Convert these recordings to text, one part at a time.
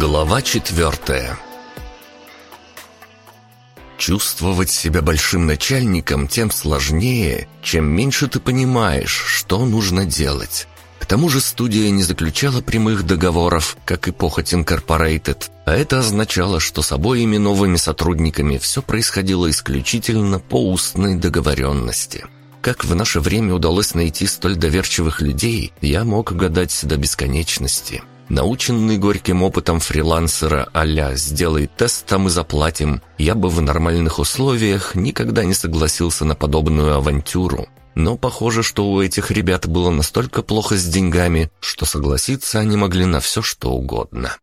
Глава четвертая Чувствовать себя большим начальником тем сложнее, чем меньше ты понимаешь, что нужно делать. К тому же студия не заключала прямых договоров, как и Похоть Инкорпорейтед, а это означало, что с обоими новыми сотрудниками все происходило исключительно по устной договоренности. Как в наше время удалось найти столь доверчивых людей, я мог гадать до бесконечности. Наученный горьким опытом фрилансера а «сделай тест, там и заплатим», я бы в нормальных условиях никогда не согласился на подобную авантюру. Но похоже, что у этих ребят было настолько плохо с деньгами, что согласиться они могли на все что угодно.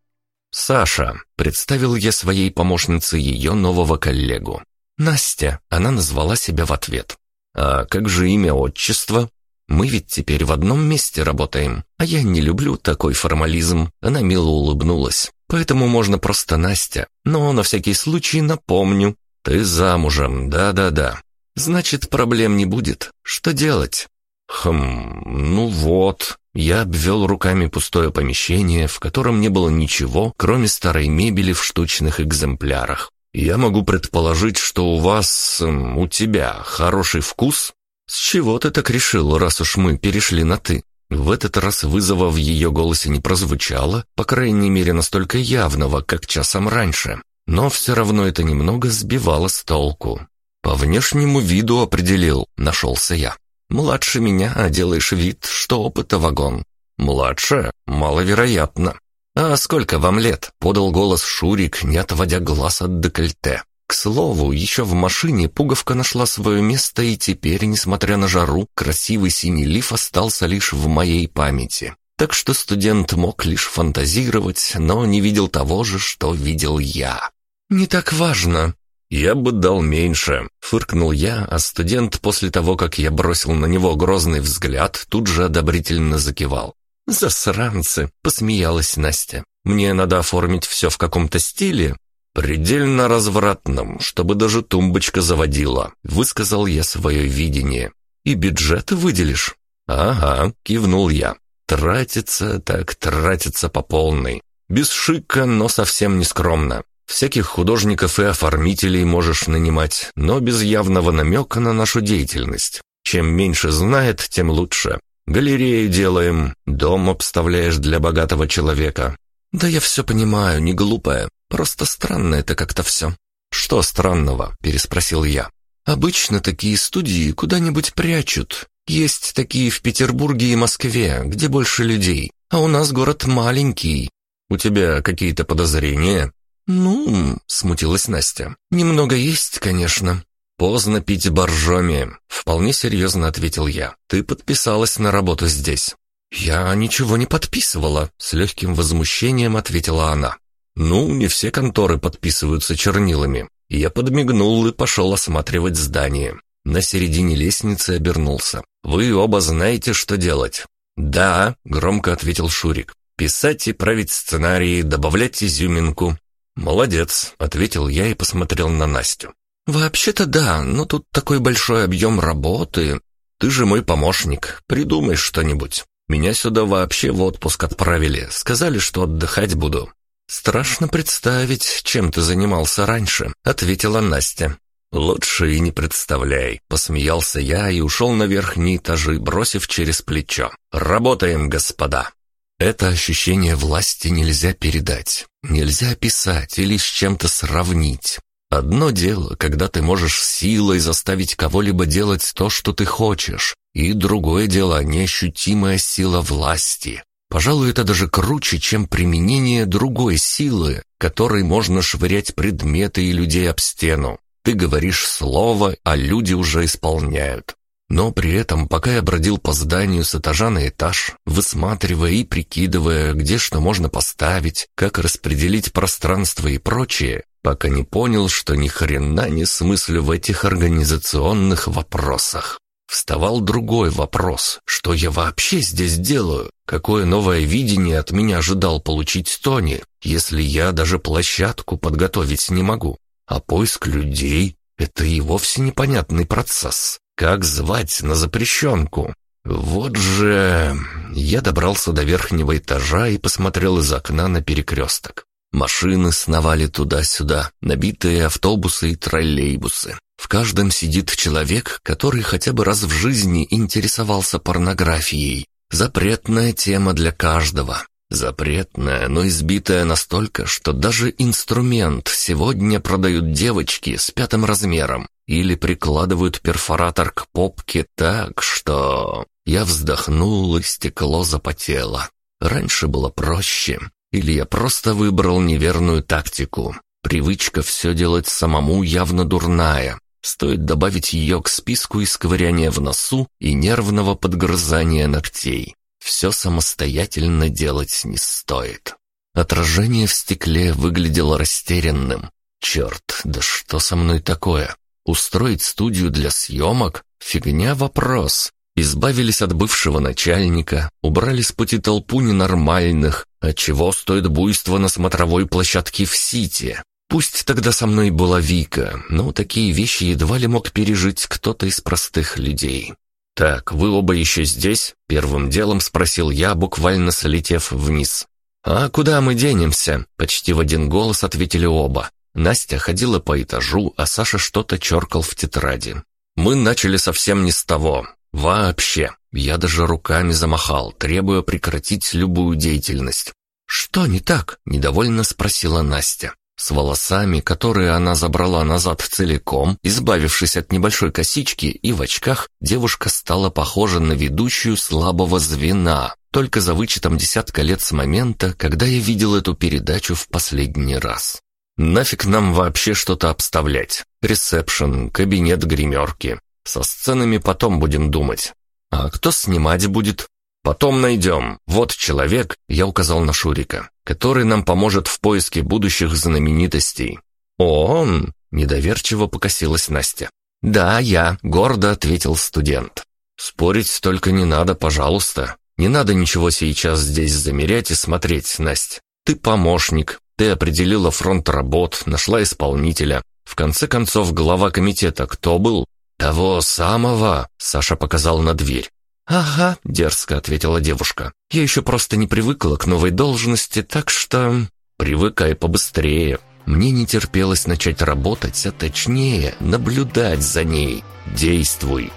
«Саша», — представил я своей помощнице ее нового коллегу. «Настя», — она назвала себя в ответ. «А как же имя отчество?» Мы ведь теперь в одном месте работаем, а я не люблю такой формализм». Она мило улыбнулась. «Поэтому можно просто Настя. Но на всякий случай напомню. Ты замужем, да-да-да. Значит, проблем не будет. Что делать?» «Хм, ну вот». Я обвел руками пустое помещение, в котором не было ничего, кроме старой мебели в штучных экземплярах. «Я могу предположить, что у вас, у тебя хороший вкус?» «С чего ты так решил, раз уж мы перешли на «ты»?» В этот раз вызова в ее голосе не прозвучало, по крайней мере настолько явного, как часом раньше. Но все равно это немного сбивало с толку. «По внешнему виду определил», — нашелся я. «Младше меня, а делаешь вид, что опыта вагон». «Младше? Маловероятно». «А сколько вам лет?» — подал голос Шурик, не отводя глаз от декольте. К слову, еще в машине пуговка нашла свое место, и теперь, несмотря на жару, красивый синий лиф остался лишь в моей памяти. Так что студент мог лишь фантазировать, но не видел того же, что видел я. «Не так важно». «Я бы дал меньше», — фыркнул я, а студент после того, как я бросил на него грозный взгляд, тут же одобрительно закивал. «Засранцы!» — посмеялась Настя. «Мне надо оформить все в каком-то стиле, «Предельно развратным, чтобы даже тумбочка заводила», — высказал я свое видение. «И бюджет выделишь?» «Ага», — кивнул я. «Тратится так тратится по полной. Без шика, но совсем не скромно. Всяких художников и оформителей можешь нанимать, но без явного намека на нашу деятельность. Чем меньше знает, тем лучше. Галерею делаем, дом обставляешь для богатого человека. Да я все понимаю, не глупая. Просто странно это как-то все». «Что странного?» – переспросил я. «Обычно такие студии куда-нибудь прячут. Есть такие в Петербурге и Москве, где больше людей. А у нас город маленький. У тебя какие-то подозрения?» «Ну...» — смутилась Настя. «Немного есть, конечно». «Поздно пить боржоми», — вполне серьезно ответил я. «Ты подписалась на работу здесь». «Я ничего не подписывала», — с легким возмущением ответила она. Ну, не все конторы подписываются чернилами. Я подмигнул и пошел осматривать здание. На середине лестницы обернулся. «Вы оба знаете, что делать?» «Да», — громко ответил Шурик. «Писать и править сценарии, добавлять изюминку». «Молодец», — ответил я и посмотрел на Настю. «Вообще-то да, но тут такой большой объем работы. Ты же мой помощник, придумай что-нибудь. Меня сюда вообще в отпуск отправили, сказали, что отдыхать буду. «Страшно представить, чем ты занимался раньше», — ответила Настя. «Лучше и не представляй», — посмеялся я и ушел на верхние этажи, бросив через плечо. «Работаем, господа». Это ощущение власти нельзя передать, нельзя описать или с чем-то сравнить. Одно дело, когда ты можешь силой заставить кого-либо делать то, что ты хочешь, и другое дело — неощутимая сила власти, Пожалуй, это даже круче, чем применение другой силы, которой можно швырять предметы и людей об стену. Ты говоришь слово, а люди уже исполняют. Но при этом, пока я бродил по зданию с этажа на этаж, высматривая и прикидывая, где что можно поставить, как распределить пространство и прочее, пока не понял, что ни хрена не смыслю в этих организационных вопросах. Вставал другой вопрос, что я вообще здесь делаю? Какое новое видение от меня ожидал получить Тони, если я даже площадку подготовить не могу? А поиск людей — это и вовсе непонятный процесс. Как звать на запрещенку? Вот же... Я добрался до верхнего этажа и посмотрел из окна на перекресток. Машины сновали туда-сюда, набитые автобусы и троллейбусы. В каждом сидит человек, который хотя бы раз в жизни интересовался порнографией. Запретная тема для каждого. Запретная, но избитая настолько, что даже инструмент сегодня продают девочки с пятым размером или прикладывают перфоратор к попке так, что... Я вздохнул, и стекло запотело. Раньше было проще. Или я просто выбрал неверную тактику. Привычка все делать самому явно дурная. Стоит добавить ее к списку исковыряния в носу и нервного подгрызания ногтей. Все самостоятельно делать не стоит. Отражение в стекле выглядело растерянным. Черт, да что со мной такое? Устроить студию для съемок? Фигня вопрос. Избавились от бывшего начальника, убрали с пути толпу ненормальных, отчего стоит буйство на смотровой площадке в Сити. Пусть тогда со мной была Вика, но такие вещи едва ли мог пережить кто-то из простых людей. «Так, вы оба еще здесь?» — первым делом спросил я, буквально слетев вниз. «А куда мы денемся?» — почти в один голос ответили оба. Настя ходила по этажу, а Саша что-то черкал в тетради. Мы начали совсем не с того. Вообще. Я даже руками замахал, требуя прекратить любую деятельность. «Что не так?» – недовольно спросила Настя. С волосами, которые она забрала назад целиком, избавившись от небольшой косички и в очках, девушка стала похожа на ведущую слабого звена, только за вычетом десятка лет с момента, когда я видел эту передачу в последний раз. Нафиг нам вообще что-то обставлять? Ресепшн, кабинет гримерки. Со сценами потом будем думать. А кто снимать будет? Потом найдем. Вот человек, я указал на Шурика, который нам поможет в поиске будущих знаменитостей. Он? Недоверчиво покосилась Настя. «Да, я», — гордо ответил студент. «Спорить только не надо, пожалуйста. Не надо ничего сейчас здесь замерять и смотреть, Настя. Ты помощник, ты определила фронт работ, нашла исполнителя. В конце концов, глава комитета кто был? «Того самого!» — Саша показал на дверь. «Ага», — дерзко ответила девушка. «Я еще просто не привыкла к новой должности, так что...» «Привыкай побыстрее». Мне не терпелось начать работать, а точнее, наблюдать за ней. «Действуй!»